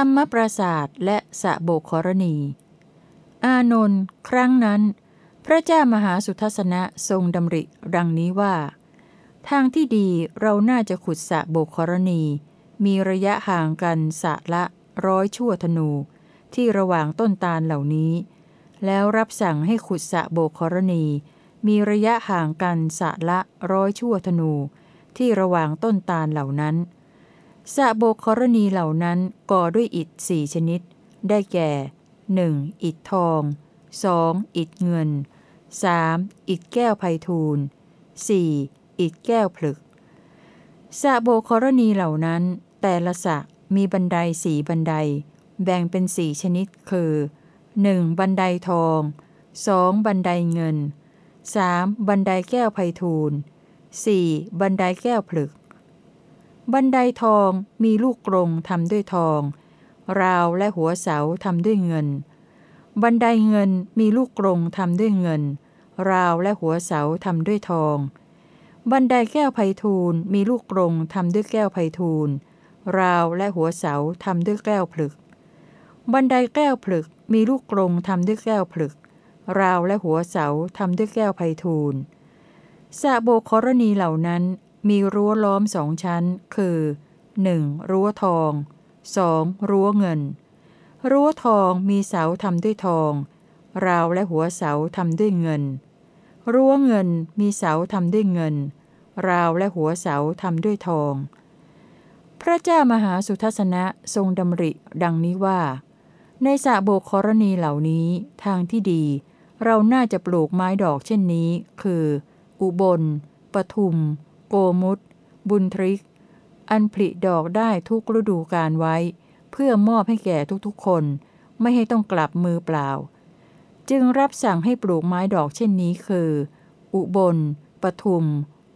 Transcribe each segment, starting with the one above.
รรมปราศาสตร์และสะโบกขรณี อานนท์ครั้งนั้น พระเจ้ามหาสุทัศนะทรงดำริดังนี้ว่า ทางที่ดีเราน่าจะขุดสะโบกขรณี มีระยะห่างกันสะละร้อยชั่วธนู ที่ระหว่างต้นตาลเหล่านี้ แล้วรับสั่งให้ขุดสะโบกขรณี มีระยะห่างกันสะละร้อยชั่วธนู ที่ระหว่างต้นตาลเหล่านั้น สะโบกขรณีเหล่านั้นก่อด้วยอิฐสี่ชนิด ได้แก่ 1. อิฐทอง 2. อิฐเงิน 3. อิฐแก้วไพทูล 4. อิฐแก้วผลึกสะโบกขรณีเหล่านั้น แต่ละสะมีบันไดสี่บันได แบ่งเป็นสี่ชนิดคือ 1. บันไดทอง 2. บันไดเงิน 3. บันไดแก้วไพทูล 4. บันไดแก้วผลึก บันไดทองมีลูกกรงทำด้วยทอง ราวและหัวเสาทำด้วยเงิน บันไดเงินมีลูกกรงทำด้วยเงิน ราวและหัวเสาทำด้วยทอง บันไดแก้วไพทูลมีลูกกรงทำด้วยแก้วไพทูล ราวและหัวเสาทำด้วยแก้วผลึก บันไดแก้วผลึกมีลูกกรงทำด้วยแก้วผลึก ราวและหัวเสาทำด้วยแก้วไพทูลสะโบกรณีเหล่านั้น มีรั้วล้อมสองชั้น คือ 1. รั้วทอง 2. รั้วเงิน รั้วทองมีเสาทำด้วยทอง ราวและหัวเสาทำด้วยเงิน รั้วเงินมีเสาทำด้วยเงิน ราวและหัวเสาทำด้วยทอง พระเจ้ามหาสุทัศนะทรงดำริดังนี้ว่า ในสระโบกครณีเหล่านี้ทางที่ดี เราน่าจะปลูกไม้ดอกเช่นนี้ คือ อุบลปทุม โกมุตบุญทริก อันผลิดอกได้ทุกฤดูการไว้ เพื่อมอบให้แก่ทุกๆคน ไม่ให้ต้องกลับมือเปล่า จึงรับสั่งให้ปลูกไม้ดอกเช่นนี้คือ อุบลปทุม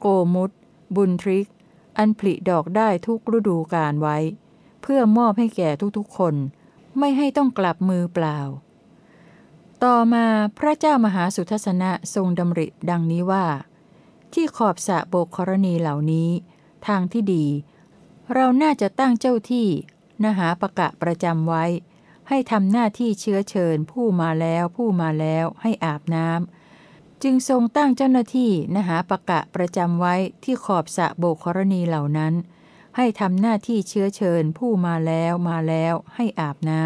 โกมุตบุญทริก อันผลิดอกได้ทุกฤดูการไว้ เพื่อมอบให้แก่ทุกๆคน ไม่ให้ต้องกลับมือเปล่า ต่อมาพระเจ้ามหาสุทัศนะทรงดำริดังนี้ว่า ที่ขอบสะโบกกรณีเหล่านี้ ทางที่ดี เราน่าจะตั้งเจ้าที่นหาประกะประจำไว้ ให้ทำหน้าที่เชื้อเชิญผู้มาแล้วผู้มาแล้วให้อาบน้ำจึงทรงตั้งเจ้าหน้าที่นหาประกะประจำไว้ที่ขอบสะโบกกรณีเหล่านั้น ให้ทำหน้าที่เชื้อเชิญผู้มาแล้วมาแล้วให้อาบน้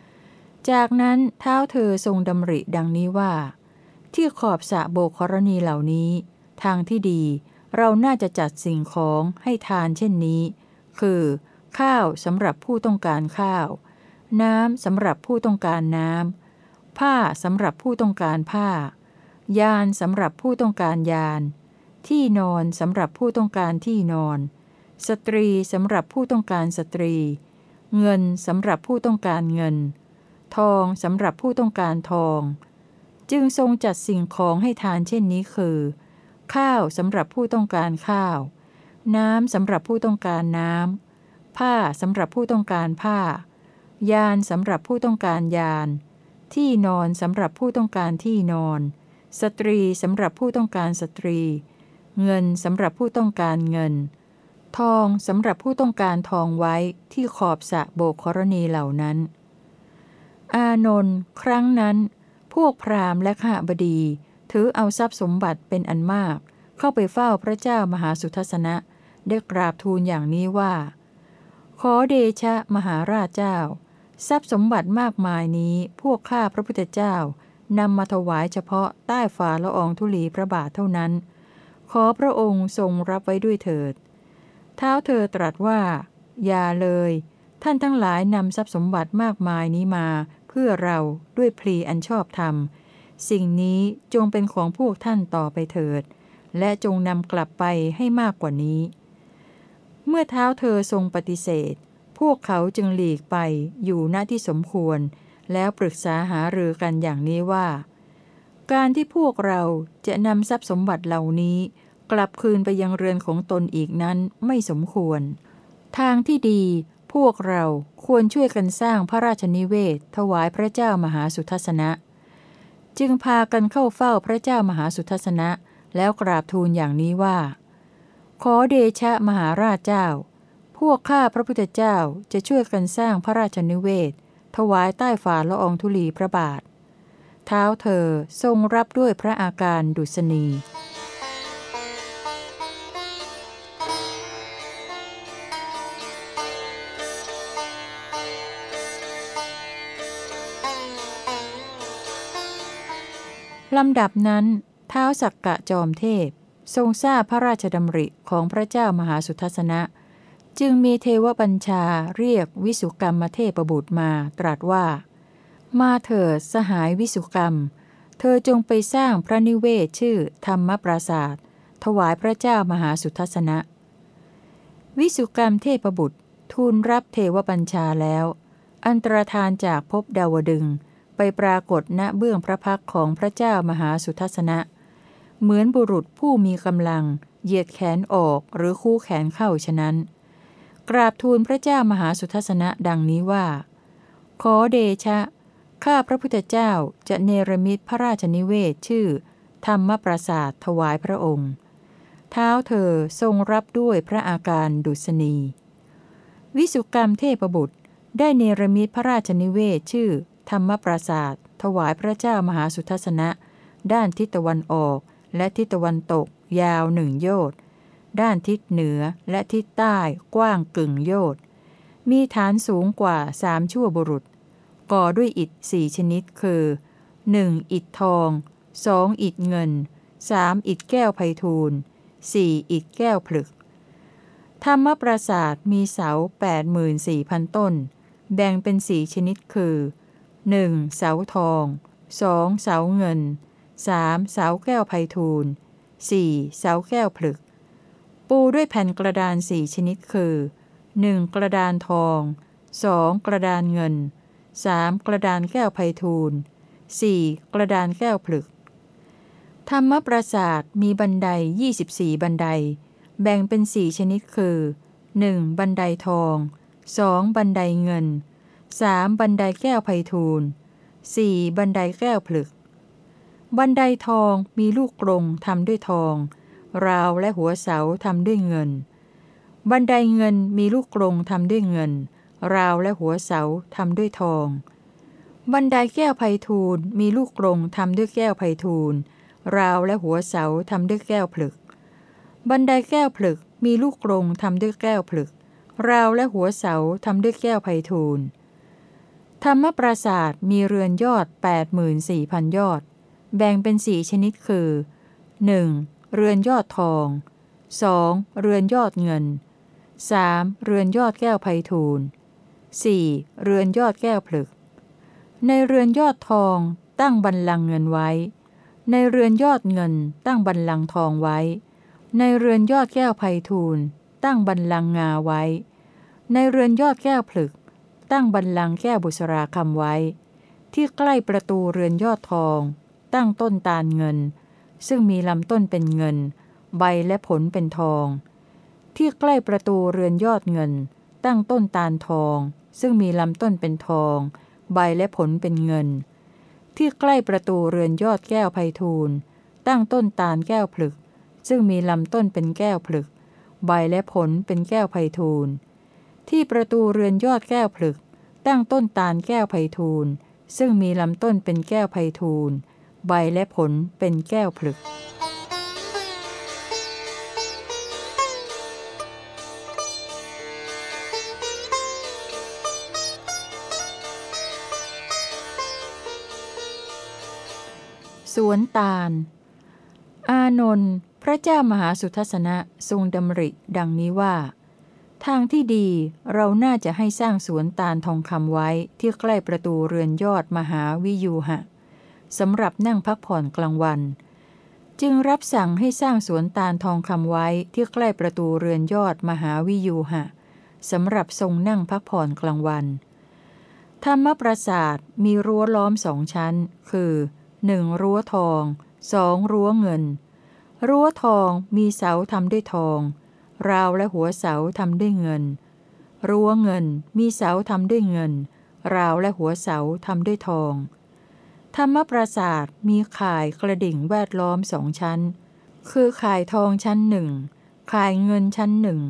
ำจากนั้นเท้าเธอทรงดำริดังนี้ว่า ที่ขอบสะโบกกรณีเหล่านี้ ทางที่ดี เราน่าจะจัดสิ่งของให้ทานเช่นนี้ คือ ข้าวสำหรับผู้ต้องการข้าว น้ำสำหรับผู้ต้องการน้ำ ผ้าสำหรับผู้ต้องการผ้า ยานสำหรับผู้ต้องการยาน ที่นอนสำหรับผู้ต้องการที่นอน สตรีสำหรับผู้ต้องการสตรี เงินสำหรับผู้ต้องการเงิน ทองสำหรับผู้ต้องการทอง จึงทรงจัดสิ่งของให้ทานเช่นนี้คือ ข้าวสำหรับผู้ต้องการข้าว น้ำสำหรับผู้ต้องการน้ำ ผ้าสำหรับผู้ต้องการผ้า ยานสำหรับผู้ต้องการยาน ที่นอนสำหรับผู้ต้องการที่นอน สตรีสำหรับผู้ต้องการสตรี เงินสำหรับผู้ต้องการเงิน ทองสำหรับผู้ต้องการทองไว้ที่ขอบสะโบกครณีเหล่านั้น อานนท์ครั้งนั้น พวกพราหมณ์และข้าบดี ถือเอาทรัพย์สมบัติเป็นอันมาก เข้าไปเฝ้าพระเจ้ามหาสุทัศนะ ได้กราบทูลอย่างนี้ว่า ขอเดชะมหาราชเจ้า ทรัพย์สมบัติมากมายนี้พวกข้าพระพุทธเจ้านำมาถวายเฉพาะใต้ฝ่าละอองธุลีพระบาทเท่านั้น ขอพระองค์ทรงรับไว้ด้วยเถิด เท้าเธอตรัสว่า อย่าเลย ท่านทั้งหลายนำทรัพย์สมบัติมากมายนี้มา เพื่อเราด้วยพลีอันชอบธรรม สิ่งนี้จงเป็นของพวกท่านต่อไปเถิด และจงนำกลับไปให้มากกว่านี้ เมื่อเท้าเธอทรงปฏิเสธ พวกเขาจึงหลีกไปอยู่ณที่สมควร แล้วปรึกษาหารือกันอย่างนี้ว่า การที่พวกเราจะนำทรัพย์สมบัติเหล่านี้ กลับคืนไปยังเรือนของตนอีกนั้นไม่สมควร ทางที่ดีพวกเราควรช่วยกันสร้างพระราชนิเวศ ถวายพระเจ้ามหาสุทัศนะ จึงพากันเข้าเฝ้าพระเจ้ามหาสุทัศนะ แล้วกราบทูลอย่างนี้ว่า ขอเดชะมหาราชเจ้า พวกข้าพระพุทธเจ้าจะช่วยกันสร้างพระราชนิเวศ ถวายใต้ฝ่าละอองธุลีพระบาท เท้าเธอทรงรับด้วยพระอาการดุษณี ลำดับนั้นเท้าสักกะจอมเทพ ทรงทราบพระราชดำริของพระเจ้ามหาสุทัศนะ จึงมีเทวบัญชาเรียกวิสุกรรมเทพบุตรมาตรัสว่า มาเถิดสหายวิสุกรรม เธอจงไปสร้างพระนิเวศชื่อธรรมปราศาสถวายพระเจ้ามหาสุทัศนะ วิสุกรรมเทพบุตรทูลรับเทวบัญชาแล้ว อันตรธานจากภพดาวดึง ไปปรากฏณเบื้องพระพักของพระเจ้ามหาสุทัศนะ เหมือนบุรุษผู้มีกำลัง เหยียดแขนออกหรือคู่แขนเข้าฉะนั้น กราบทูลพระเจ้ามหาสุทัศนะดังนี้ว่า ขอเดชะ ข้าพระพุทธเจ้าจะเนรมิตพระราชนิเวศชื่อ ธรรมปราศาสถวายพระองค์ เท้าเธอทรงรับด้วยพระอาการดุษณี วิสุกรรมเทพบุตรได้เนรมิตพระราชนิเวศชื่อ ธรรมปราศาสถวายพระเจ้ามหาสุทัศนะ ด้านทิศตะวันออก และทิศตะวันตก ยาวหนึ่งโยชน์ด้านทิศเหนือและทิศใต้กว้างกึ่งโยชน์มีฐานสูงกว่าสามชั่วบุรุษ ก่อด้วยอิฐสี่ชนิดคือ 1. อิฐทอง 2. อิฐเงิน 3. อิฐแก้วไพทูล 4. อิฐแก้วผลึก ธรรมปราศาสมีเสา 84,000 ต้น แบ่งเป็นสี่ชนิดคือ 1. เสาทอง 2. เสาเงิน 3. เสาแก้วไพทูล 4. เสาแก้วผลึก ปูด้วยแผ่นกระดานสี่ชนิดคือ 1. กระดานทอง 2. กระดานเงิน 3. กระดานแก้วไพทูล 4. กระดานแก้วผลึก ธรรมปราศาสมีบันได 24 บันได แบ่งเป็นสี่ชนิดคือ 1. บันไดทอง 2. บันไดเงิน 3. บันไดแก้วไพทูล 4. บันไดแก้วผลึก บันไดทองมีลูกกรงทำด้วยทอง ราวและหัวเสาทำด้วยเงิน บันไดเงินมีลูกกรงทำด้วยเงิน ราวและหัวเสาทำด้วยทอง บันไดแก้วไพทูลมีลูกกรงทำด้วยแก้วไพทูลราวและหัวเสาทำด้วยแก้วผลึก บันไดแก้วผลึกมีลูกกรงทำด้วยแก้วผลึก ราวและหัวเสาทำด้วยแก้วไพทูล ธรรมปราศาสมีเรือนยอด 84,000 ยอด แบ่งเป็นสี่ชนิดคือ 1. เรือนยอดทอง 2. เรือนยอดเงิน 3. เรือนยอดแก้วไพทูล 4. เรือนยอดแก้วผลึก ในเรือนยอดทองตั้งบันลังเงินไว้ ในเรือนยอดเงินตั้งบันลังทองไว้ ในเรือนยอดแก้วไพทูลตั้งบันลังงาไว้ ในเรือนยอดแก้วผลึก ตั้งบันลังแก้บุษราคำไว้ ที่ใกล้ประตูเรือนยอดทอง ตั้งต้นตาลเงิน ซึ่งมีลำต้นเป็นเงิน ใบและผลเป็นทอง ที่ใกล้ประตูเรือนยอดเงิน ตั้งต้นตาลทอง ซึ่งมีลำต้นเป็นทอง ใบและผลเป็นเงิน ที่ใกล้ประตูเรือนยอดแก้วไพทูลตั้งต้นตาลแก้วผลึก ซึ่งมีลำต้นเป็นแก้วผลึก ใบและผลเป็นแก้วไพทูล ที่ประตูเรือนยอดแก้วผลึก ตั้งต้นตาลแก้วไพทูล ซึ่งมีลำต้นเป็นแก้วไพทูล ใบและผลเป็นแก้วผลึก สวนตาล อานนท์พระเจ้ามหาสุทัศนะทรงดำริดังนี้ว่า ทางที่ดีเราน่าจะให้สร้างสวนตาลทองคำไว้ที่ใกล้ประตูเรือนยอดมหาวิยูหะสำหรับนั่งพักผ่อนกลางวัน จึงรับสั่งให้สร้างสวนตาลทองคำไว้ที่ใกล้ประตูเรือนยอดมหาวิยูหะสำหรับทรงนั่งพักผ่อนกลางวัน ธรรมปราสาทมีรั้วล้อมสองชั้น คือหนึ่งรั้วทองสองรั้วเงิน รั้วทองมีเสาทำด้วยทอง ราวและหัวเสาทำด้วยเงิน รั้วเงินมีเสาทำด้วยเงิน ราวและหัวเสาทำด้วยทอง ธรรมปราสาทมีข่ายกระดิ่งแวดล้อมสองชั้น คือข่ายทองชั้นหนึ่งข่ายเงินชั้นหนึ่ง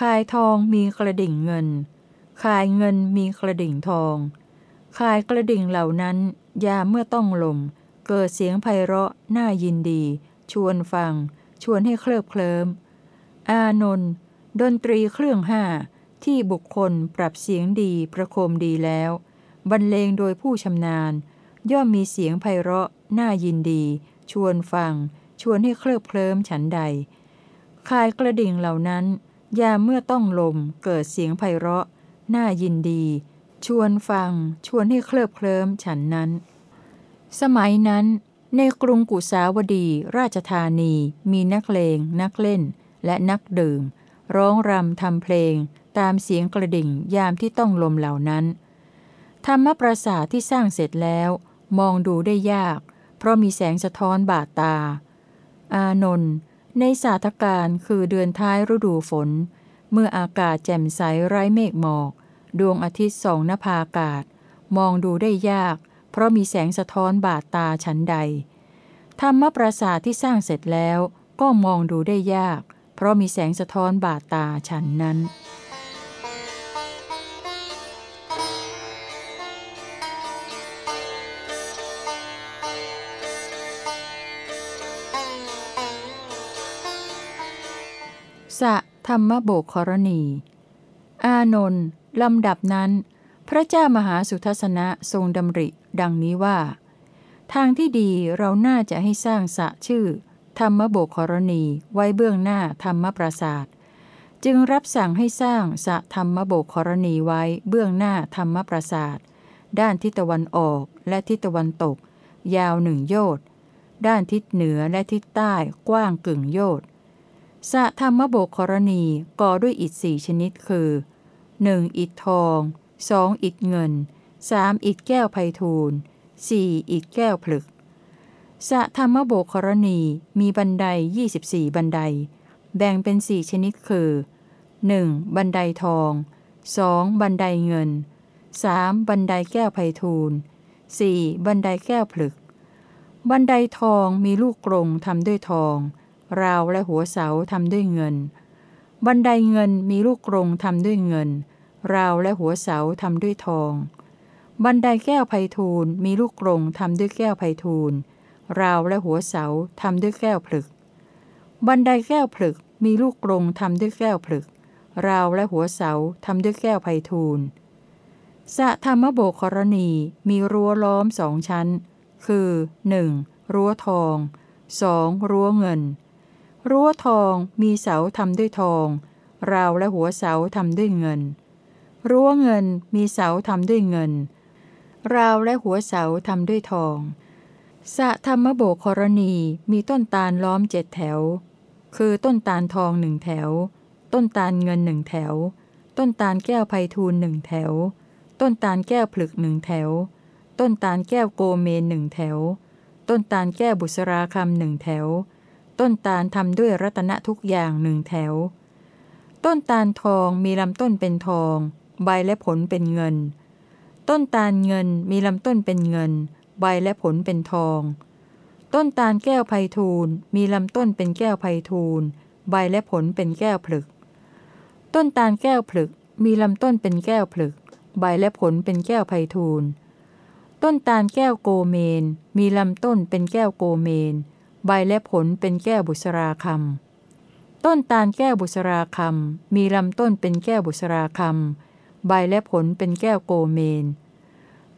คายทองมีกระดิ่งเงินคายเงินมีกระดิ่งทองคายกระดิ่งเหล่านั้นยาเมื่อต้องลม เกิดเสียงไพเราะน่ายินดี ชวนฟัง ชวนให้เคลิบเคลิ้ม อานนท์ดนตรีเครื่องห้าที่บุคคลปรับเสียงดีประโคมดีแล้ว บรรเลงโดยผู้ชำนาญ ย่อมมีเสียงไพเราะน่ายินดี ชวนฟัง ชวนให้เคลิบเคลิ้มฉันใดคายกระดิ่งเหล่านั้น ยามเมื่อต้องลมเกิดเสียงไพเราะ น่ายินดี ชวนฟัง ชวนให้เคลิบเคลิ้มฉันนั้น สมัยนั้น ในกรุงกุสาวดีราชธานีมีนักเลงนักเล่น และนักดื่ม ร้องรำทำเพลง ตามเสียงกระดิ่งยามที่ต้องลมเหล่านั้น ธรรมปราสาทที่สร้างเสร็จแล้ว มองดูได้ยาก เพราะมีแสงสะท้อนบาดตา อานนท์ในสาธการคือเดือนท้ายฤดูฝน เมื่ออากาศแจ่มใสไร้เมฆหมอก ดวงอาทิตย์ส่องนภาอากาศ มองดูได้ยาก เพราะมีแสงสะท้อนบาดตาชั้นใด ธรรมปราสาทที่สร้างเสร็จแล้วก็มองดูได้ยาก เพราะมีแสงสะท้อนบาดตาชั้นนั้นสะธรรมโบกครณี อานนท์ลำดับนั้น พระเจ้ามหาสุทัศนะทรงดำริ ดังนี้ว่า ทางที่ดีเราน่าจะให้สร้างสะชื่อ ธรรมโบกรณี ไว้เบื้องหน้าธรรมปราศาสตร์จึงรับสั่งให้สร้างสะธรรมโบกรณีไว้เบื้องหน้าธรรมปราศาสตร์ด้านทิศตะวันออกและทิศตะวันตก ยาวหนึ่งโยชน์ด้านทิศเหนือและทิศใต้กว้างกึ่งโยชน์สะธรรมโบกรณีก่อด้วยอิฐสี่ชนิดคือ 1. อิฐทอง 2. อิฐเงิน 3. อิฐแก้วไพทูล 4. อิฐแก้วผลึก สะธรรมโบกครณีมีบันได 24 บันได แบ่งเป็นสี่ชนิดคือ 1. บันไดทอง 2. บันไดเงิน 3. บันไดแก้วไพทูล 4. บันไดแก้วผลึก บันไดทองมีลูกกรงทำด้วยทอง ราวและหัวเสาทำด้วยเงิน บันไดเงินมีลูกกรงทำด้วยเงิน ราวและหัวเสาทำด้วยทอง บันไดแก้วไพทูลมีลูกกรงทำด้วยแก้วไพทูล ราวและหัวเสาทำด้วยแก้วผลึก บันไดแก้วผลึกมีลูกกรงทำด้วยแก้วผลึก ราวและหัวเสาทำด้วยแก้วไพทูลสะธรรมโบกรณีมีรั้วล้อมสองชั้น คือ 1. รั้วทอง 2. รั้วเงิน รั้วทองมีเสาทำด้วยทอง ราวและหัวเสาทำด้วยเงิน รั้วเงินมีเสาทำด้วยเงิน ราวและหัวเสาทำด้วยทอง สะธรรมโบกรณีมีต้นตาลล้อมเจ็ดแถว คือต้นตาลทองหนึ่งแถว ต้นตาลเงินหนึ่งแถว ต้นตาลแก้วไพทูลหนึ่งแถว ต้นตาลแก้วผลึกหนึ่งแถว ต้นตาลแก้วโกเมนหนึ่งแถว ต้นตาลแก้วบุษราคำหนึ่งแถว ต้นตาลทำด้วยรัตนทุกอย่างหนึ่งแถว ต้นตาลทองมีลำต้นเป็นทอง ใบและผลเป็นเงิน ต้นตาลเงินมีลำต้นเป็นเงิน ใบและผลเป็นทอง ต้นตาลแก้วไพทูลมีลำต้นเป็นแก้วไพทูลใบและผลเป็นแก้วผลึก ต้นตาลแก้วผลึก มีลำต้นเป็นแก้วผลึก ใบและผลเป็นแก้วไพทูล ต้นตาลแก้วโกเมน มีลำต้นเป็นแก้วโกเมน ใบและผลเป็นแก้วบุษราคำ ต้นตาลแก้วบุษราคำ มีลำต้นเป็นแก้วบุษราคำ ใบและผลเป็นแก้วโกเมน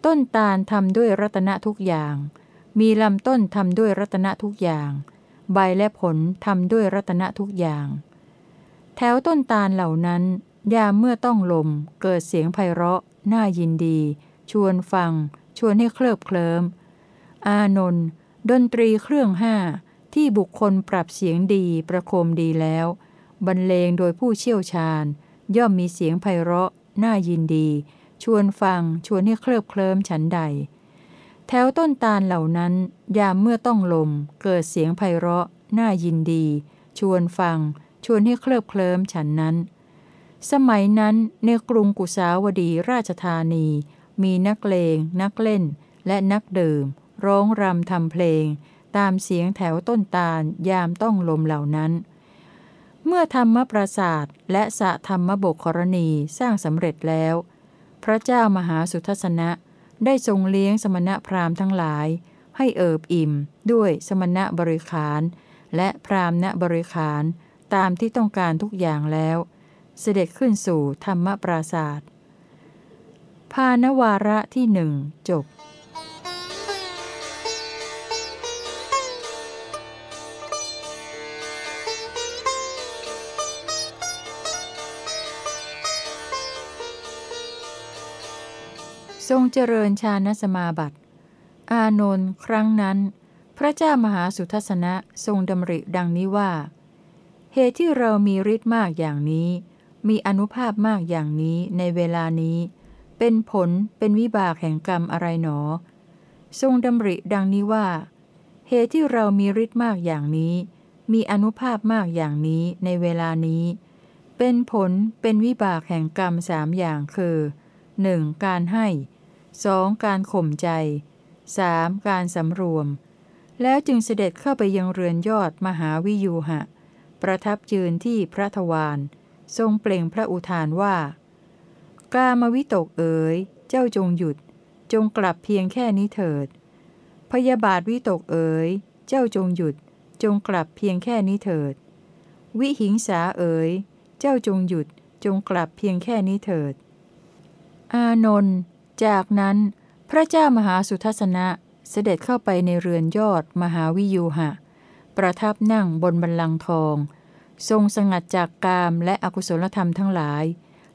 ต้นตาลทำด้วยรัตนะทุกอย่าง มีลำต้นทำด้วยรัตนะทุกอย่าง ใบและผลทำด้วยรัตนะทุกอย่าง แถวต้นตาลเหล่านั้น ยามเมื่อต้องลม เกิดเสียงไพเราะ น่ายินดี ชวนฟัง ชวนให้เคลิบเคลิ้มอานนท์ดนตรีเครื่องห้า ที่บุคคลปรับเสียงดีประโคมดีแล้ว บรรเลงโดยผู้เชี่ยวชาญ ย่อมมีเสียงไพเราะ น่ายินดี ชวนฟังชวนให้เคลิบเคลิ้มฉันใด แถวต้นตาลเหล่านั้น ยามเมื่อต้องลม เกิดเสียงไพเราะ น่ายินดี ชวนฟัง ชวนให้เคลิบเคลิ้มฉันนั้น สมัยนั้นในกรุงกุสาวดีราชธานี มีนักเลง นักเล่น และนักดื่ม ร้องรำทำเพลง ตามเสียงแถวต้นตาลยามต้องลมเหล่านั้นเมื่อธรรมปราศาสตร์และสะธรรมบกครณีสร้างสำเร็จแล้ว ระเจ้ามหาสุทัศนะได้ทรงเลี้ยงสมณะพราหมณ์ทั้งหลาย ให้เอิบอิ่ม ด้วยสมณะบริขาร และพราหมณบริขารตามที่ต้องการทุกอย่างแล้ว เสด็จขึ้นสู่ธรรมปราศาสตร์พานวาระที่หนึ่งจบ ทรงเจริญฌานสมาบัติ อานนท์ครั้งนั้น พระเจ้ามหาสุทัศนะทรงดำริดังนี้ว่า เหตุที่เรามีฤทธิ์มากอย่างนี้ มีอนุภาพมากอย่างนี้ในเวลานี้ เป็นผลเป็นวิบากแห่งกรรมอะไรหนอ ทรงดำริดังนี้ว่า เหตุที่เรามีฤทธิ์มากอย่างนี้ มีอนุภาพมากอย่างนี้ในเวลานี้ เป็นผลเป็นวิบากแห่งกรรมสามอย่างคือ 1. การให้ 2. การข่มใจ 3. การสำรวม แล้วจึงเสด็จเข้าไปยังเรือนยอดมหาวิยูหะ ประทับยืนที่พระทวาร ทรงเปล่งพระอุทานว่า กามวิตกเอ๋ย เจ้าจงหยุด จงกลับเพียงแค่นี้เถิด พยาบาทวิตกเอ๋ย เจ้าจงหยุด จงกลับเพียงแค่นี้เถิด วิหิงสาเอ๋ย เจ้าจงหยุด จงกลับเพียงแค่นี้เถิด อานนท์ จากนั้นพระเจ้ามหาสุทัศนะเสด็จเข้าไปในเรือนยอดมหาวิยูหะ ประทับนั่งบนบันลังก์ทอง ทรงสงัดจากกามและอกุศลธรรมทั้งหลาย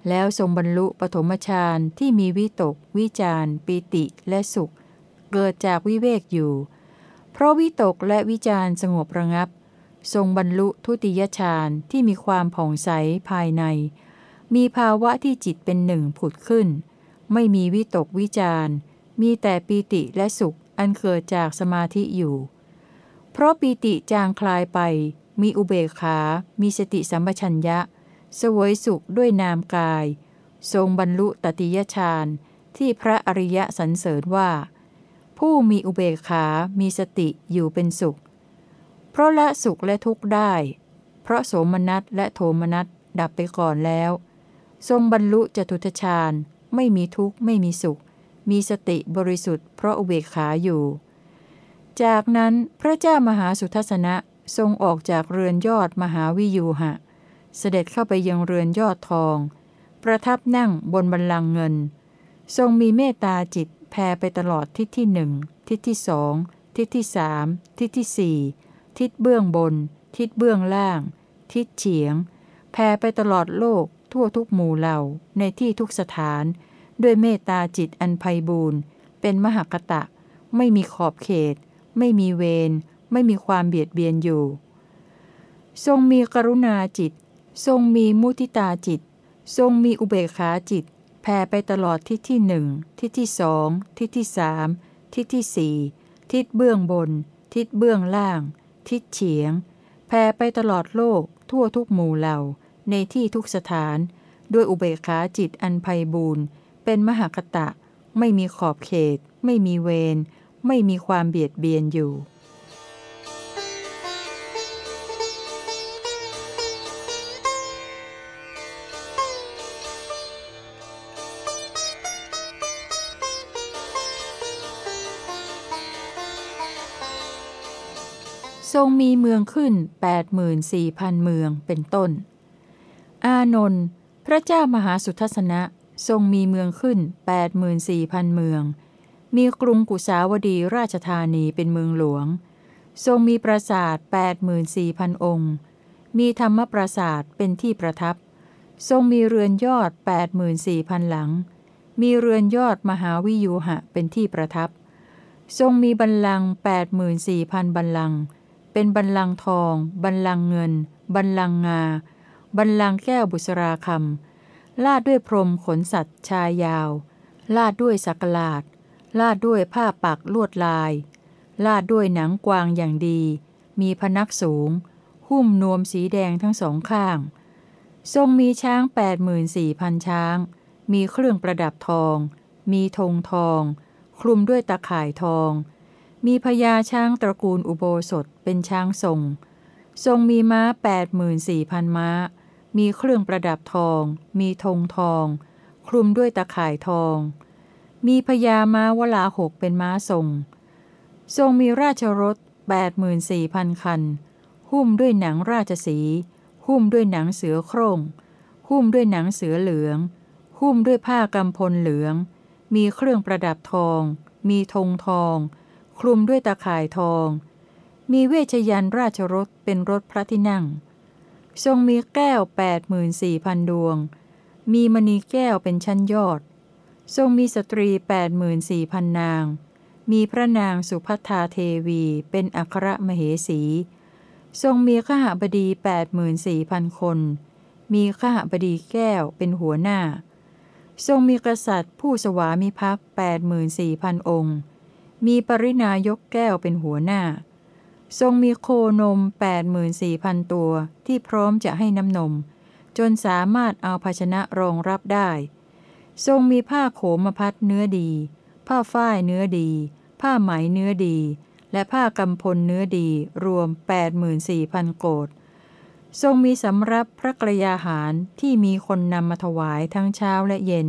แล้วทรงบรรลุปฐมฌานที่มีวิตก วิจารปีติและสุข เกิดจากวิเวกอยู่ เพราะวิตกและวิจารสงบระงับ ทรงบรรลุทุติยฌานที่มีความผ่องใสภายใน มีภาวะที่จิตเป็นหนึ่งผุดขึ้น ไม่มีวิตกวิจารมีแต่ปีติและสุขอันเกิดจากสมาธิอยู่ เพราะปีติจางคลายไป มีอุเบกขา มีสติสัมปชัญญะ สวยสุขด้วยนามกาย ทรงบรรลุตติยฌานที่พระอริยสรรเสริญว่า ผู้มีอุเบกขา มีสติอยู่เป็นสุข เพราะละสุขและทุกข์ได้ เพราะโสมนัสและโทมนัสดับไปก่อนแล้ว ทรงบรรลุจตุทชาญ ไม่มีทุกข์ไม่มีสุข มีสติบริสุทธิ์เพราะอุเบกขาอยู่ จากนั้นพระเจ้ามหาสุทัศนะทรงออกจากเรือนยอดมหาวิยูหะ เสด็จเข้าไปยังเรือนยอดทอง ประทับนั่งบนบันลังเงิน ทรงมีเมตตาจิตแผ่ไปตลอดทิศที่หนึ่งทิศที่สองทิศที่สามทิศที่สี่ทิศเบื้องบน ทิศเบื้องล่าง ทิศเฉียงแผ่ไปตลอดโลก ทั่วทุกหมู่เหล่าในที่ทุกสถาน ด้วยเมตตาจิตอันไพบูรณ์เป็นมหากตะ ไม่มีขอบเขต ไม่มีเวรไม่มีความเบียดเบียนอยู่ ทรงมีกรุณาจิต ทรงมีมุทิตาจิต ทรงมีอุเบกขาจิตแผ่ไปตลอดทิศที่หนึ่งทิศที่สองทิศที่สามทิศที่สี่ทิศเบื้องบน ทิศเบื้องล่าง ทิศเฉียงแผ่ไปตลอดโลกทั่วทุกหมู่เหล่า ในที่ทุกสถาน ด้วยอุเบกขาจิตอันไพบูรณ์เป็นมหากตะ ไม่มีขอบเขต ไม่มีเวร ไม่มีความเบียดเบียนอยู่ ทรงมีเมืองขึ้น 84,000 เมืองเป็นต้น อานนท์พระเจ้ามหาสุทัศนะทรงมีเมืองขึ้น 84,000 เมือง มีกรุงกุสาวดีราชธานีเป็นเมืองหลวง ทรงมีปราสาท 84,000 องค์ มีธรรมปราสาทเป็นที่ประทับ ทรงมีเรือนยอด 84,000 หลัง มีเรือนยอดมหาวิยูหะเป็นที่ประทับ ทรงมีบัลลังก์84,000 บัลลังก์เป็นบัลลังก์ทอง บัลลังก์เงิน บัลลังก์งา บัลลังแก้วบุษราคำลาดด้วยพรมขนสัตว์ชายยาว ลาดด้วยสักลาด ลาดด้วยผ้าปักลวดลาย ลาดด้วยหนังกวางอย่างดี มีพนักสูง หุ้มนวมสีแดงทั้งสองข้าง ทรงมีช้างแปดหมื่นสี่พันช้าง มีเครื่องประดับทอง มีธงทอง คลุมด้วยตะข่ายทอง มีพญาช้างตระกูลอุโบสถเป็นช้างทรงทรงมีม้าแปดหมื่นสี่พันม้า มีเครื่องประดับทอง มีธงทอง คลุมด้วยตะข่ายทอง มีพญาม้าวลาหกเป็นม้าทรง ทรงมีราชรถแปดหมื่นสี่พันคัน หุ้มด้วยหนังราชสี หุ้มด้วยหนังเสือโคร่ง หุ้มด้วยหนังเสือเหลือง หุ้มด้วยผ้ากำพลเหลือง มีเครื่องประดับทอง มีธงทอง คลุมด้วยตะข่ายทอง มีเวชยันราชรถเป็นรถพระที่นั่ง ทรงมีแก้วแปดหมื่นสี่พันดวง มีมณีแก้วเป็นชั้นยอด ทรงมีสตรีแปดหมื่นสี่พันนาง มีพระนางสุพัทธาเทวีเป็นอัครมเหสี ทรงมีขหบดีแปดหมื่นสี่พันคน มีขหบดีแก้วเป็นหัวหน้า ทรงมีกษัตริย์ผู้สวามิภักดิ์แปดหมื่นสี่พันองค์ มีปรินายกแก้วเป็นหัวหน้า ทรงมีโคนมแปดหมื่นสี่พันตัวที่พร้อมจะให้น้ำนม จนสามารถเอาภาชนะรองรับได้ ทรงมีผ้าโขมพัดเนื้อดี ผ้าฝ้ายเนื้อดี ผ้าไหมเนื้อดี และผ้ากำพลเนื้อดีรวม 84,000 โกดทรงมีสำรับพระกรยาหารที่มีคนนำมาถวายทั้งเช้าและเย็น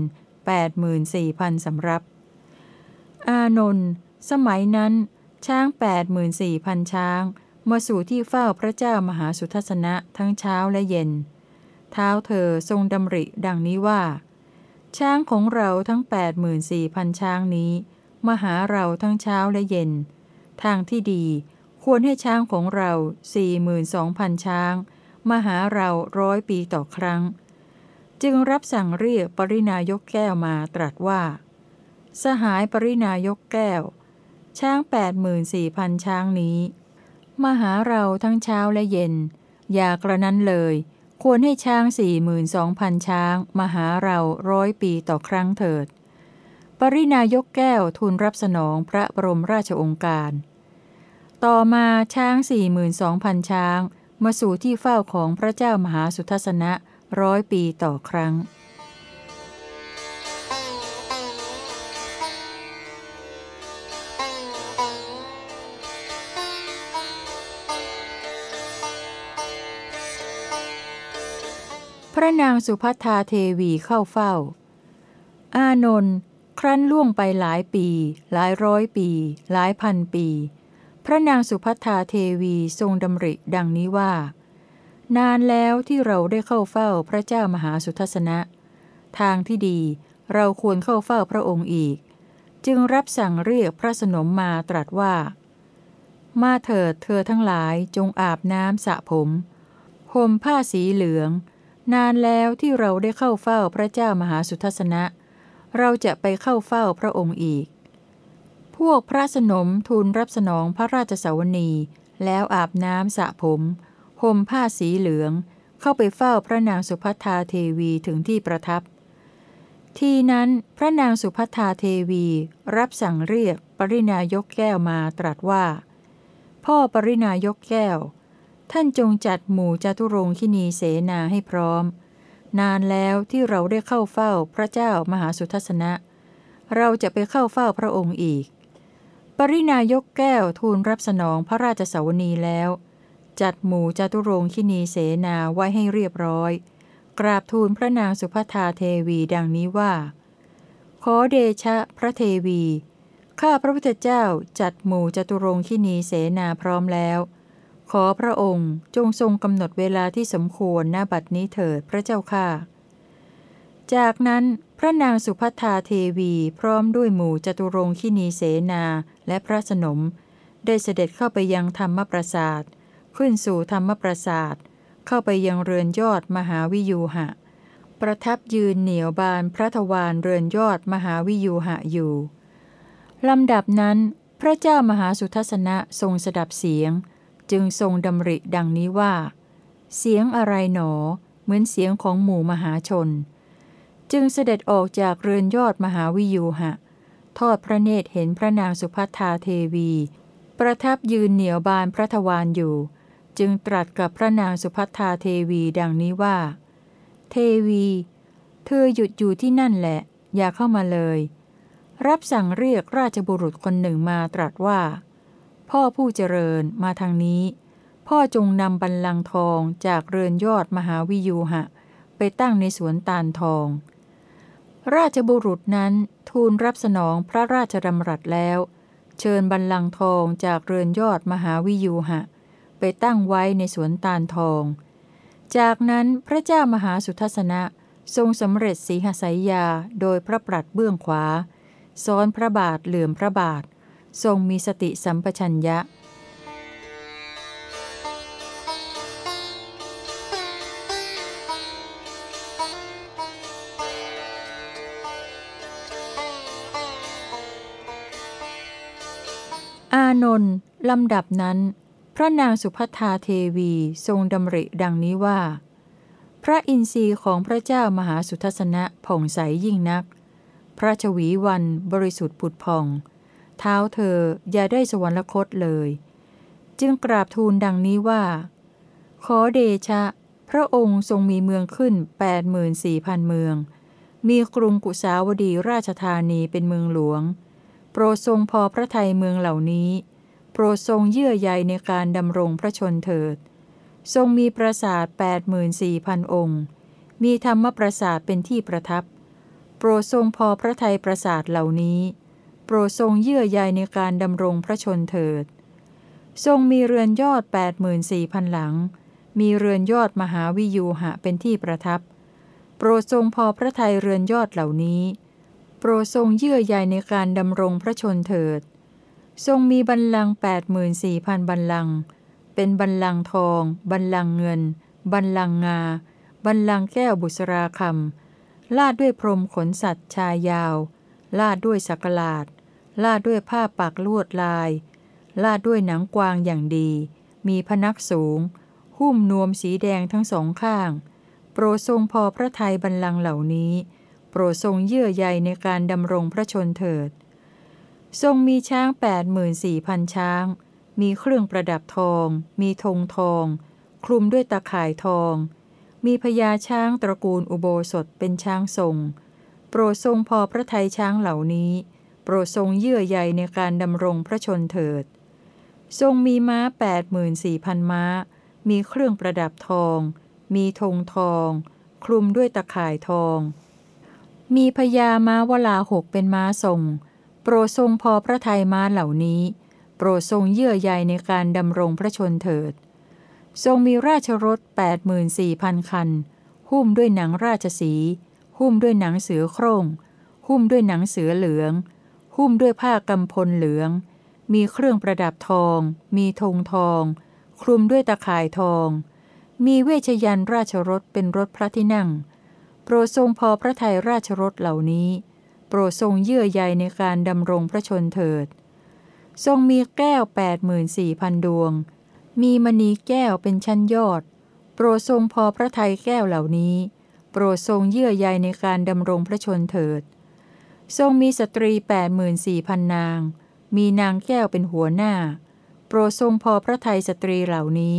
84,000สำรับ อานนท์สมัยนั้น ช้าง 84,000 ช้าง มาสู่ที่เฝ้าพระเจ้ามหาสุทัศนะทั้งเช้าและเย็น เท้าเธอทรงดำริดังนี้ว่า ช้างของเราทั้ง 84,000 ช้างนี้ มาหาเราทั้งเช้าและเย็น ทางที่ดีควรให้ช้างของเรา 42,000 ช้าง มาหาเราร้อยปีต่อครั้ง จึงรับสั่งเรียกปรินายกแก้วมาตรัสว่า สหายปรินายกแก้ว ช้าง84,000 ช้างนี้ มาหาเราทั้งเช้าและเย็น อย่ากระนั้นเลย ควรให้ช้าง 42,000 ช้างมาหาเราร้อยปีต่อครั้งเถิด ปรินายกแก้วทูลรับสนองพระบรมราชองค์การ ต่อมาช้าง 42,000 ช้าง มาสู่ที่เฝ้าของพระเจ้ามหาสุทัศนะร้อยปีต่อครั้ง พระนางสุพัทธาเทวีเข้าเฝ้า อานนท์ครั้นล่วงไปหลายปี หลายร้อยปี หลายพันปี พระนางสุพัทธาเทวีทรงดำริดังนี้ว่า นานแล้วที่เราได้เข้าเฝ้าพระเจ้ามหาสุทัศนะ ทางที่ดีเราควรเข้าเฝ้าพระองค์อีก จึงรับสั่งเรียกพระสนมมาตรัสว่า มาเถิดเธอทั้งหลายจงอาบน้ำสระผมห่มผ้าสีเหลือง นานแล้วที่เราได้เข้าเฝ้าพระเจ้ามหาสุทัศนะ เราจะไปเข้าเฝ้าพระองค์อีก พวกพระสนมทูลรับสนองพระราชสาวนีแล้วอาบน้ำสระผมห่มผ้าสีเหลือง เข้าไปเฝ้าพระนางสุพัทธาเทวีถึงที่ประทับ ทีนั้นพระนางสุพัทธาเทวีรับสั่งเรียกปรินายกแก้วมาตรัสว่า พ่อปรินายกแก้ว ท่านจงจัดหมู่จตุรงคินีเสนาให้พร้อม นานแล้วที่เราได้เข้าเฝ้าพระเจ้ามหาสุทัศนะ เราจะไปเข้าเฝ้าพระองค์อีก ปรินายกแก้วทูลรับสนองพระราชสาวนีแล้ว จัดหมู่จตุรงคินีเสนาไว้ให้เรียบร้อย กราบทูลพระนางสุภทาเทวีดังนี้ว่า ขอเดชะพระเทวี ข้าพระพุทธเจ้าจัดหมู่จตุรงคินีเสนาพร้อมแล้ว ขอพระองค์จงทรงกำหนดเวลาที่สมควรหน้าบัดนี้เถิดพระเจ้าค่ะ จากนั้นพระนางสุพัทธาเทวีพร้อมด้วยหมู่จตุรงคินีเสนาและพระสนม ได้เสด็จเข้าไปยังธรรมปราสาทขึ้นสู่ธรรมปราสาทเข้าไปยังเรือนยอดมหาวิยูหะ ประทับยืนเหนียวบานพระทวารเรือนยอดมหาวิยูหะอยู่ลำดับนั้น พระเจ้ามหาสุทัศนะทรงสดับเสียง จึงทรงดำริดังนี้ว่า เสียงอะไรหนอ เหมือนเสียงของหมู่มหาชน จึงเสด็จออกจากเรือนยอดมหาวิยูหะ ทอดพระเนตรเห็นพระนางสุพัทธาเทวี ประทับยืนเหนียวบานพระทวารอยู่ จึงตรัสกับพระนางสุพัทธาเทวีดังนี้ว่า เทวี เธอหยุดอยู่ที่นั่นแหละ อย่าเข้ามาเลย รับสั่งเรียกราชบุรุษคนหนึ่งมาตรัสว่า พ่อผู้เจริญมาทางนี้ พ่อจงนำบัลลังก์ทองจากเรือนยอดมหาวิยูหะ ไปตั้งในสวนตาลทอง ราชบุรุษนั้นทูลรับสนองพระราชดำรัสแล้ว เชิญบัลลังก์ทองจากเรือนยอดมหาวิยูหะ ไปตั้งไว้ในสวนตาลทอง จากนั้นพระเจ้ามหาสุทัศนะทรงสำเร็จสีหสายยาโดยพระปรัดเบื้องขวา ซ้อนพระบาทเหลื่อมพระบาท ทรงมีสติสัมปชัญญะ อานนท์ลำดับนั้น พระนางสุภัทาเทวีทรงดำริดังนี้ว่า พระอินทรีย์ของพระเจ้ามหาสุทัศนะผ่องใสยิ่งนัก พระชวีวันบริสุทธิ์ผุดผ่อง เท้าเธออย่าได้สวรรคตเลย จึงกราบทูลดังนี้ว่า ขอเดชะ พระองค์ทรงมีเมืองขึ้น 84,000 เมือง มีกรุงกุสาวดีราชธานีเป็นเมืองหลวง โปรดทรงพอพระทัยเมืองเหล่านี้ โปรดทรงเยื่อใยในการดำรงพระชนเถิด ทรงมีปราสาท84,000 องค์ มีธรรมปราสาทเป็นที่ประทับ โปรดทรงพอพระทัยปราสาทเหล่านี้ โปรดทรงเยื่อใยในการดำรงพระชนเถิด ทรงมีเรือนยอด 84,000 หลัง มีเรือนยอดมหาวิยูหะเป็นที่ประทับ โปรดทรงพอพระทัยเรือนยอดเหล่านี้ โปรดทรงเยื่อใยในการดำรงพระชนเถิด ทรงมีบัลลังก์84,000 บัลลังก์เป็นบัลลังก์ทอง บัลลังก์เงิน บัลลังก์งา บัลลังก์แก้วบุษราคำลาดด้วยพรมขนสัตว์ชายยาว ลาดด้วยสักหลาดลาดด้วยผ้าปักลวดลาย ลาดด้วยหนังกวางอย่างดี มีพนักสูง หุ้มนวมสีแดงทั้งสองข้าง โปรทรงพอพระทัยบัลลังเหล่านี้ โปรทรงเยื่อใยในการดำรงพระชนเถิด ทรงมีช้างแปดหมื่นสี่พันช้าง มีเครื่องประดับทอง มีธงทอง คลุมด้วยตะข่ายทอง มีพญาช้างตระกูลอุโบสถเป็นช้างทรง โปรดทรงพอพระทัยช้างเหล่านี้ โปรดทรงเยื่อใยในการดำรงพระชนเถิด ทรงมีม้าแปดหมื่นสี่พันม้า มีเครื่องประดับทอง มีธงทอง คลุมด้วยตะข่ายทอง มีพญาม้าวลาหกเป็นม้าทรง โปรดทรงพอพระทัยม้าเหล่านี้ โปรดทรงเยื่อใยในการดำรงพระชนเถิด ทรงมีราชรถ 84,000 คัน หุ้มด้วยหนังราชสี หุ้มด้วยหนังเสือโคร่ง หุ้มด้วยหนังเสือเหลือง หุ้มด้วยผ้ากำพลเหลือง มีเครื่องประดับทอง มีธงทอง คลุมด้วยตะข่ายทอง มีเวชยันราชรถเป็นรถพระที่นั่ง โปรดทรงพอพระทัยราชรถเหล่านี้ โปรดทรงเยื่อใยในการดำรงพระชนเถิด ทรงมีแก้วแปดหมื่นสี่พันดวง มีมณีแก้วเป็นชั้นยอด โปรดทรงพอพระทัยแก้วเหล่านี้ โปรดทรงเยื่อใยในการดำรงพระชนเถิด ทรงมีสตรีแปดหมื่นสี่พันนาง มีนางแก้วเป็นหัวหน้า โปรดทรงพอพระทัยสตรีเหล่านี้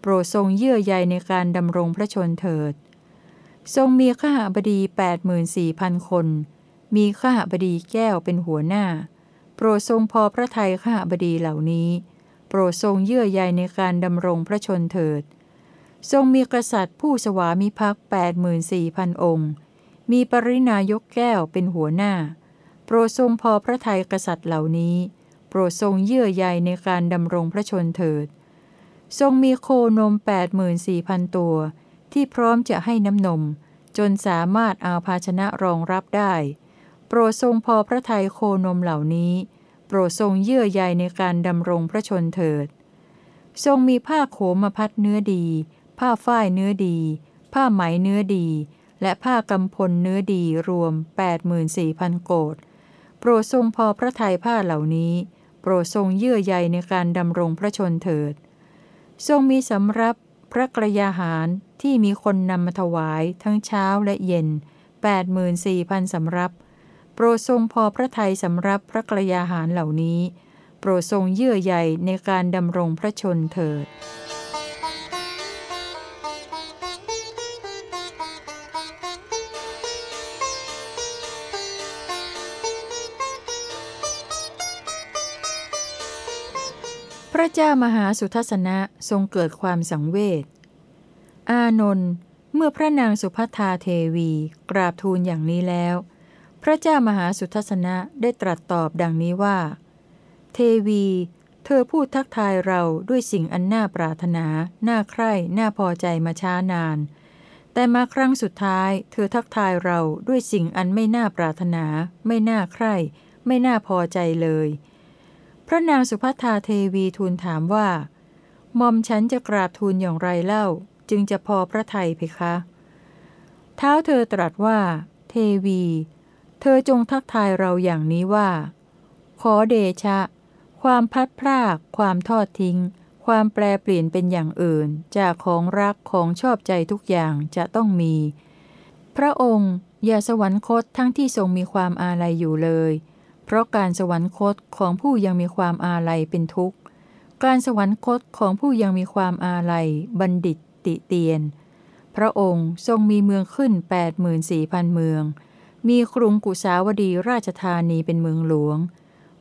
โปรดทรงเยื่อใยในการดำรงพระชนเถิด ทรงมีข้าบดีแปดหมื่นสี่พันคน มีข้าบดีแก้วเป็นหัวหน้า โปรดทรงพอพระทัยข้าบดีเหล่านี้ โปรดทรงเยื่อใยในการดำรงพระชนเถิด ทรงมีกษัตริย์ผู้สวามิภักดิ์แปดหมื่นสี่พันองค์ มีปรินายกแก้วเป็นหัวหน้า โปรดทรงพอพระทัยกษัตริย์เหล่านี้ โปรดทรงเยื่อใยในการดำรงพระชนเถิด ทรงมีโคนมแปดหมื่นสี่พันตัว ที่พร้อมจะให้น้ำนม จนสามารถเอาภาชนะรองรับได้ โปรดทรงพอพระทัยโคนมเหล่านี้ โปรดทรงเยื่อใยในการดำรงพระชนเถิด ทรงมีผ้าโขมพัดเนื้อดี ผ้าฝ้ายเนื้อดี ผ้าไหมเนื้อดี และผ้ากำพลเนื้อดีรวม 84,000 โกดโปรดทรงพอพระทัยผ้าเหล่านี้ โปรดทรงเยื่อใยในการดำรงพระชนเถิด ทรงมีสำรับพระกระยาหารที่มีคนนำมาถวายทั้งเช้าและเย็น 84,000สำรับ โปรดทรงพอพระทัยสำรับพระกระยาหารเหล่านี้ โปรดทรงเยื่อใยในการดำรงพระชนเถิด ระเจ้ามหาสุทัศนะทรงเกิดความสังเวช อานนท์เมื่อพระนางสุภัทาเทวีกราบทูลอย่างนี้แล้ว พระเจ้ามหาสุทัศนะได้ตรัสตอบดังนี้ว่า เทวี เธอพูดทักทายเราด้วยสิ่งอันน่าปรารถนา น่าใคร่ น่าพอใจมาช้านาน แต่มาครั้งสุดท้าย เธอทักทายเราด้วยสิ่งอันไม่น่าปรารถนา ไม่น่าใคร่ ไม่น่าพอใจเลย ระนางสุภัทาเทวีทูลถามว่าหม่อมฉันจะกราบทูลอย่างไรเล่า จึงจะพอพระทัยเพคะเท้าเธอตรัสว่า เทวี เธอจงทักทายเราอย่างนี้ว่า ขอเดชะ ความพัดพราก ความทอดทิ้ง ความแปลเปลี่ยนเป็นอย่างอื่น จากของรักของชอบใจทุกอย่างจะต้องมี พระองค์อย่าสวรรคตทั้งที่ทรงมีความอาลัยอยู่เลย เพราะการสวรรคตของผู้ยังมีความอาลัยเป็นทุกข์ การสวรรคตของผู้ยังมีความอาลัย บัณฑิต ติเตียน พระองค์ทรงมีเมืองขึ้น 84,000 เมือง มีกรุงกุสาวดีราชธานีเป็นเมืองหลวง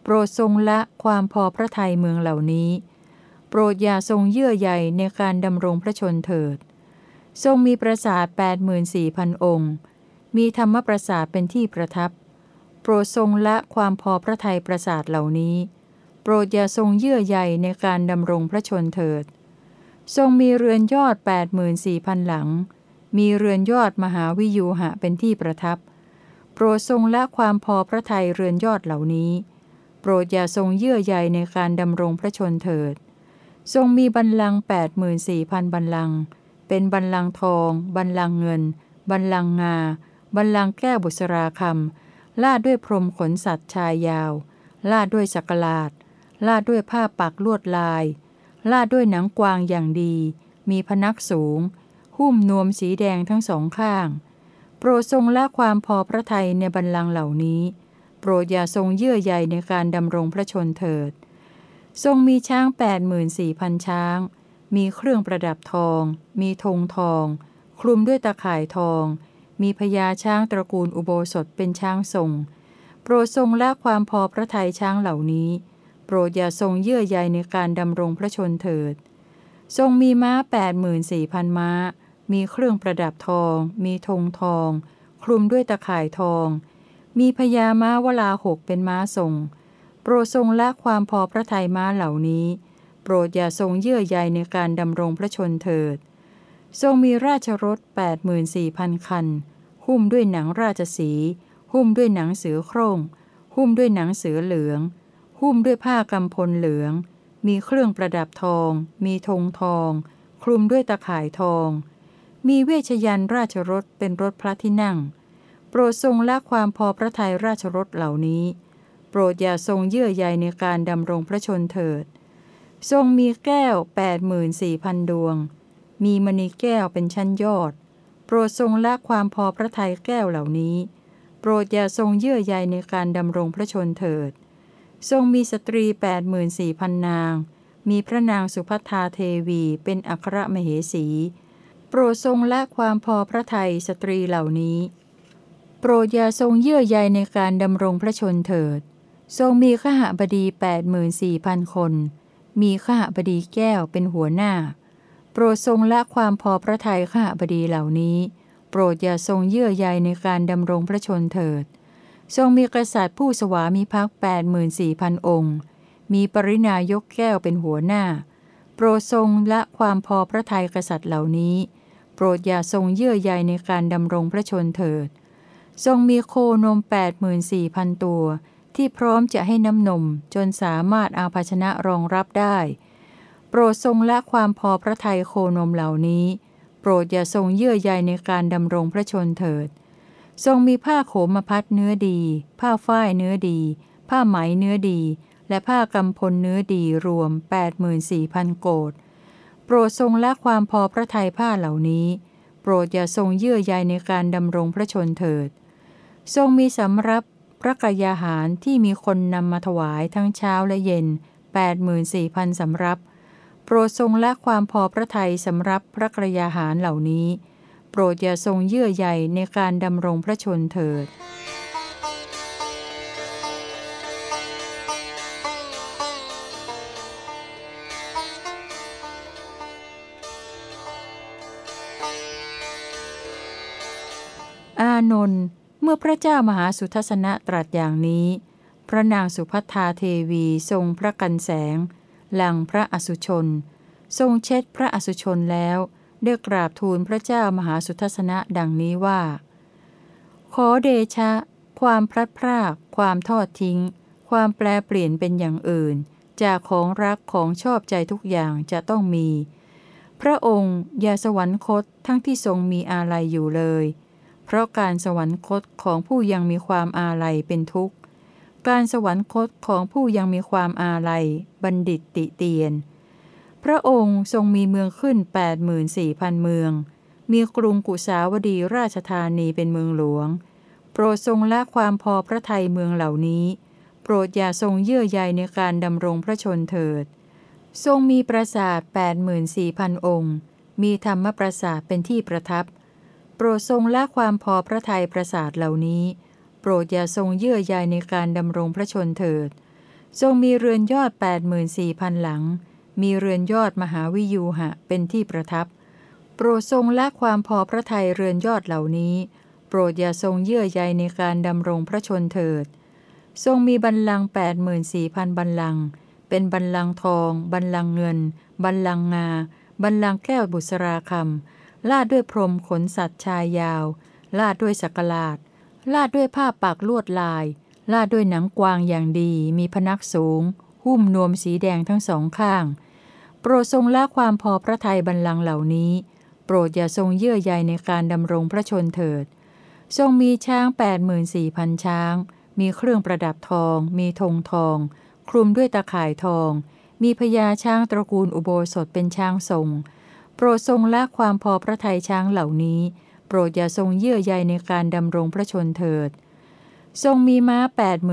โปรดทรงละความพอพระทัยเมืองเหล่านี้ โปรดอย่าทรงเยื่อใยในการดำรงพระชนเถิด ทรงมีปราสาท84,000 องค์ มีธรรมปราสาทเป็นที่ประทับ โปรดทรงละความพอพระทัยปราสาทเหล่านี้ โปรดอย่าทรงเยื่อใยในการดำรงพระชนเถิด ทรงมีเรือนยอด 84,000 หลัง มีเรือนยอดมหาวิยูหะเป็นที่ประทับ โปรดทรงละความพอพระทัยเรือนยอดเหล่านี้ โปรดอย่าทรงเยื่อใยในการดำรงพระชนเถิด ทรงมีบัลลังก์84,000 บัลลังก์เป็นบัลลังก์ทอง บัลลังก์เงิน บัลลังก์งา บัลลังก์แก้วบุษราคำ ลาดด้วยพรมขนสัตว์ชายยาว ลาดด้วยสักลาด ลาดด้วยผ้าปักลวดลาย ลาดด้วยหนังกวางอย่างดี มีพนักสูง หุ้มนวมสีแดงทั้งสองข้าง โปรดทรงละความพอพระทัยในบัลลังเหล่านี้ โปรดอย่าทรงเยื่อใยในการดำรงพระชนเถิด ทรงมีช้าง 84,000 ช้าง มีเครื่องประดับทอง มีธงทอง คลุมด้วยตะข่ายทอง มีพญาช้างตระกูลอุโบสถเป็นช้างทรง โปรดทรงละความพอพระทัยช้างเหล่านี้ โปรดอย่าทรงเยื่อใยในการดำรงพระชนเถิด ทรงมีม้า84,000ม้า มีเครื่องประดับทอง มีธงทอง คลุมด้วยตะข่ายทอง มีพญาม้าวลาหกเป็นม้าทรง โปรดทรงละความพอพระทัยม้าเหล่านี้ โปรดอย่าทรงเยื่อใยในการดำรงพระชนเถิดทรงมีราชรถ 84,000 คัน หุ้มด้วยหนังราชสี หุ้มด้วยหนังเสือโคร่ง หุ้มด้วยหนังเสือเหลือง หุ้มด้วยผ้ากำพลเหลือง มีเครื่องประดับทอง มีธงทอง คลุมด้วยตะข่ายทอง มีเวชยันราชรถเป็นรถพระที่นั่ง โปรดทรงละความพอพระทัยราชรถเหล่านี้ โปรดอย่าทรงเยื่อใยในการดำรงพระชนเถิด ทรงมีแก้ว 84,000 ดวง มีมณีแก้วเป็นชั้นยอด ปรดทรงละความพอพระทัยแก้วเหล่านี้ โปรดอย่าทรงเยื่อใยในการดำรงพระชนเถิด ทรงมีสตรี 84,000 นาง มีพระนางสุภัทาเทวีเป็นอัครมเหสี โปรดทรงละความพอพระทัยสตรีเหล่านี้ โปรดอย่าทรงเยื่อใยในการดำรงพระชนเถิด ทรงมีขหบดี 84,000 คน มีขหบดีแก้วเป็นหัวหน้า โปรดทรงละความพอพระทัยขหบดีเหล่านี้ โปรดอย่าทรงเยื่อใยในการดำรงพระชนเถิด ทรงมีกษัตริย์ผู้สวามิภักดิ์84,000องค์ มีปรินายกแก้วเป็นหัวหน้า โปรดทรงละความพอพระทัยกษัตริย์เหล่านี้ โปรดอย่าทรงเยื่อใยในการดำรงพระชนเถิด ทรงมีโคนม84,000 ตัว ที่พร้อมจะให้น้ำนมจนสามารถเอาภาชนะรองรับได้ โปรดทรงละความพอพระทัยโคนมเหล่านี้ โปรดอย่าทรงเยื่อใยในการดำรงพระชนเถิด ทรงมีผ้าโขมพัดเนื้อดี ผ้าฝ้ายเนื้อดี ผ้าไหมเนื้อดี และผ้ากำพลเนื้อดีรวม 84,000 โกดโปรดทรงละความพอพระทัยผ้าเหล่านี้ โปรดอย่าทรงเยื่อใยในการดำรงพระชนเถิด ทรงมีสำรับพระกายาหารที่มีคนนำมาถวายทั้งเช้าและเย็น 84,000สำรับ รดทรงละความพอพระทัยสำหรับพระกระยาหารเหล่านี้ โปรดอย่าทรงเยื่อใยในการดำรงพระชนเถิด อานนท์เมื่อพระเจ้ามหาสุทัศนะตรัสอย่างนี้ พระนางสุพัทธาเทวีทรงพระกันแสง หลังพระอสุชน ทรงเช็ดพระอสุชนแล้วได้กราบทูลพระเจ้ามหาสุทัศนะดังนี้ว่า ขอเดชะ ความพลัดพราก ความทอดทิ้ง ความแปลเปลี่ยนเป็นอย่างอื่น จากของรักของชอบใจทุกอย่างจะต้องมี พระองค์อย่าสวรรคตทั้งที่ทรงมีอาลัยอยู่เลย เพราะการสวรรคตของผู้ยังมีความอาลัยเป็นทุกข์ การสวรรคตของผู้ยังมีความอาลัย บัณฑิตติเตียน พระองค์ทรงมีเมืองขึ้น 84,000 เมือง มีกรุงกุสาวดีราชธานีเป็นเมืองหลวง โปรดทรงละความพอพระทัยเมืองเหล่านี้ โปรดอย่าทรงเยื่อใยในการดำรงพระชนเถิด ทรงมีปราสาท 84,000 องค์ มีธรรมปราสาทเป็นที่ประทับ โปรดทรงละความพอพระทัยปราสาทเหล่านี้ โปรดอย่าทรงเยื่อใยในการดำรงพระชนเถิด ทรงมีเรือนยอด 84,000 หลัง มีเรือนยอดมหาวิยูหะเป็นที่ประทับ โปรดทรงละความพอพระทัยเรือนยอดเหล่านี้ โปรดอย่าทรงเยื่อใยในการดำรงพระชนเถิด ทรงมีบัลลังก์84,000 บัลลังก์เป็นบัลลังก์ทอง บัลลังก์เงิน บัลลังก์งา บัลลังก์แก้วบุษราคำลาดด้วยพรมขนสัตว์ชายยาว ลาดด้วยสักลาด ลาดด้วยผ้าปากลวดลาย ลาดด้วยหนังกวางอย่างดี มีพนักสูง หุ้มนวมสีแดงทั้งสองข้าง โปรดทรงละความพอพระทัยบัลลังเหล่านี้ โปรดอย่าทรงเยื่อใยในการดำรงพระชนเถิด ทรงมีช้าง 84,000 ช้าง มีเครื่องประดับทอง มีธงทอง คลุมด้วยตะข่ายทอง มีพญาช้างตระกูลอุโบสถเป็นช้างทรง โปรดทรงละความพอพระทัยช้างเหล่านี้ ปรดอย่าทรงเยื่อใยในการดำรงพระชนเถิด ทรงมีม้า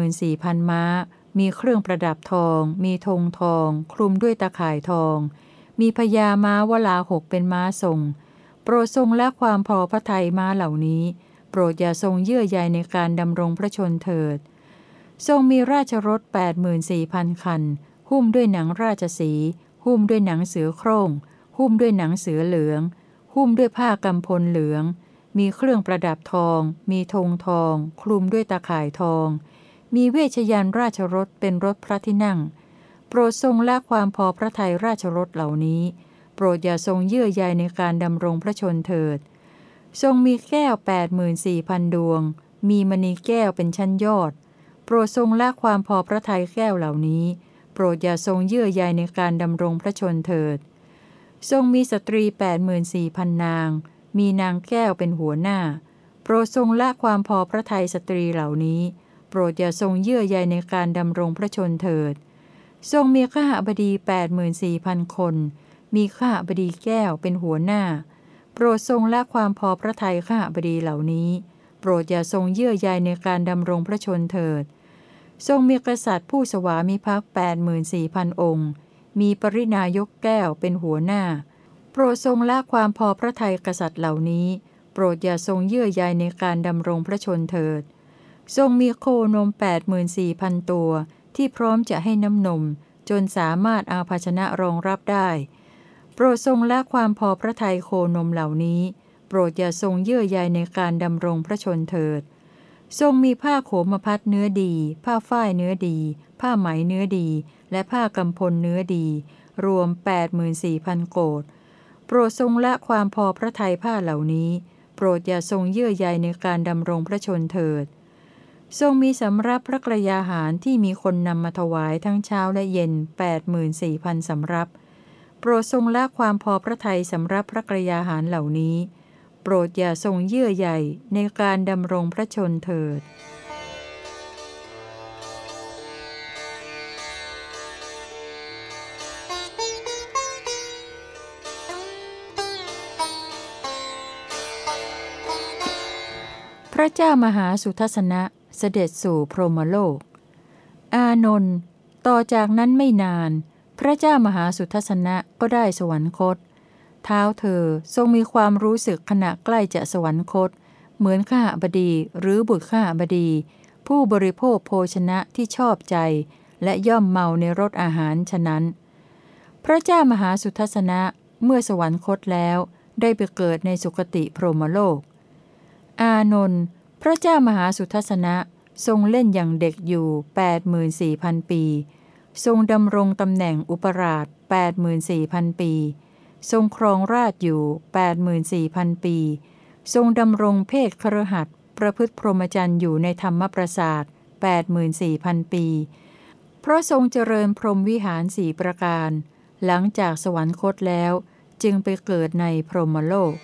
84,000 ม้า มีเครื่องประดับทอง มีธงทอง คลุมด้วยตะข่ายทอง มีพญาม้าวลาหกเป็นม้าทรง โปรดทรงละความพอพระทัยม้าเหล่านี้ โปรดอย่าทรงเยื่อใยในการดำรงพระชนเถิด ทรงมีราชรถ 84,000 คัน หุ้มด้วยหนังราชสี หุ้มด้วยหนังเสือโคร่งหุ้มด้วยหนังเสือเหลือง หุ้มด้วยผ้ากำพลเหลือง มีเครื่องประดับทอง มีธงทอง คลุมด้วยตาข่ายทอง มีเวชยันราชรถเป็นรถพระที่นั่ง โปรดทรงละความพอพระทัยราชรถเหล่านี้ โปรดอย่าทรงเยื่อใยในการดำรงพระชนเถิด ทรงมีแก้ว 84,000 ดวง มีมณีแก้วเป็นชั้นยอด โปรดทรงละความพอพระทัยแก้วเหล่านี้ โปรดอย่าทรงเยื่อใยในการดำรงพระชนเถิด ทรงมีสตรี 84,000 นาง มีนางแก้วเป็นหัวหน้า โปรดทรงละความพอพระทัยสตรีเหล่านี้ โปรดอย่าทรงเยื่อใยในการดำรงพระชนเถิด ทรงมีข้าบดี 84,000 คน มีข้าบดีแก้วเป็นหัวหน้า โปรดทรงละความพอพระทัยข้าบดีเหล่านี้ โปรดอย่าทรงเยื่อใยในการดำรงพระชนเถิด ทรงมีกษัตริย์ผู้สวามิภักดิ์84,000 องค์ มีปรินายกแก้วเป็นหัวหน้า โปรดทรงละความพอพระทัยกษัตริย์เหล่านี้ โปรดอย่าทรงเยื่อใยในการดำรงพระชนเถิด ทรงมีโคนม 84,000 ตัว ที่พร้อมจะให้น้ำนม จนสามารถเอาภาชนะรองรับได้ โปรดทรงละความพอพระทัยโคนมเหล่านี้ โปรดอย่าทรงเยื่อใยในการดำรงพระชนเถิด ทรงมีผ้าโขมพัดเนื้อดี ผ้าฝ้ายเนื้อดี ผ้าไหมเนื้อดี และผ้ากำพลเนื้อดี รวม 84,000 โกด โปรดทรงละความพอพระทัยผ้าเหล่านี้ โปรดอย่าทรงเยื่อใยในการดำรงพระชนเถิด ทรงมีสำรับพระกระยาหารที่มีคนนำมาถวายทั้งเช้าและเย็น 84,000สำรับ โปรดทรงละความพอพระทัยสำรับพระกระยาหารเหล่านี้ โปรดอย่าทรงเยื่อใยในการดำรงพระชนเถิด ระเจ้ามหาสุทัศนะเสด็จสู่พรหมโลก อานนท์ต่อจากนั้นไม่นาน พระเจ้ามหาสุทัศนะก็ได้สวรรคต เท้าเธอทรงมีความรู้สึกขณะใกล้จะสวรรคต เหมือนข้าบดีหรือบุตรข้าบดี ผู้บริโภคโภชนะที่ชอบใจ และย่อมเมาในรสอาหารฉะนั้น พระเจ้ามหาสุทัศนะเมื่อสวรรคตแล้วได้ไปเกิดในสุคติพรหมโลก อานนท์พระเจ้ามหาสุทัศนะทรงเล่นอย่างเด็กอยู่ 84,000 ปี ทรงดำรงตำแหน่งอุปราช 84,000 ปี ทรงครองราชอยู่ 84,000 ปี ทรงดำรงเพศครหัสประพฤติพรหมจรรย์อยู่ในธรรมประสาท84,000 ปี เพราะทรงเจริญพรหมวิหารสี่ประการ หลังจากสวรรคตแล้ว จึงไปเกิดในพรหมโลก「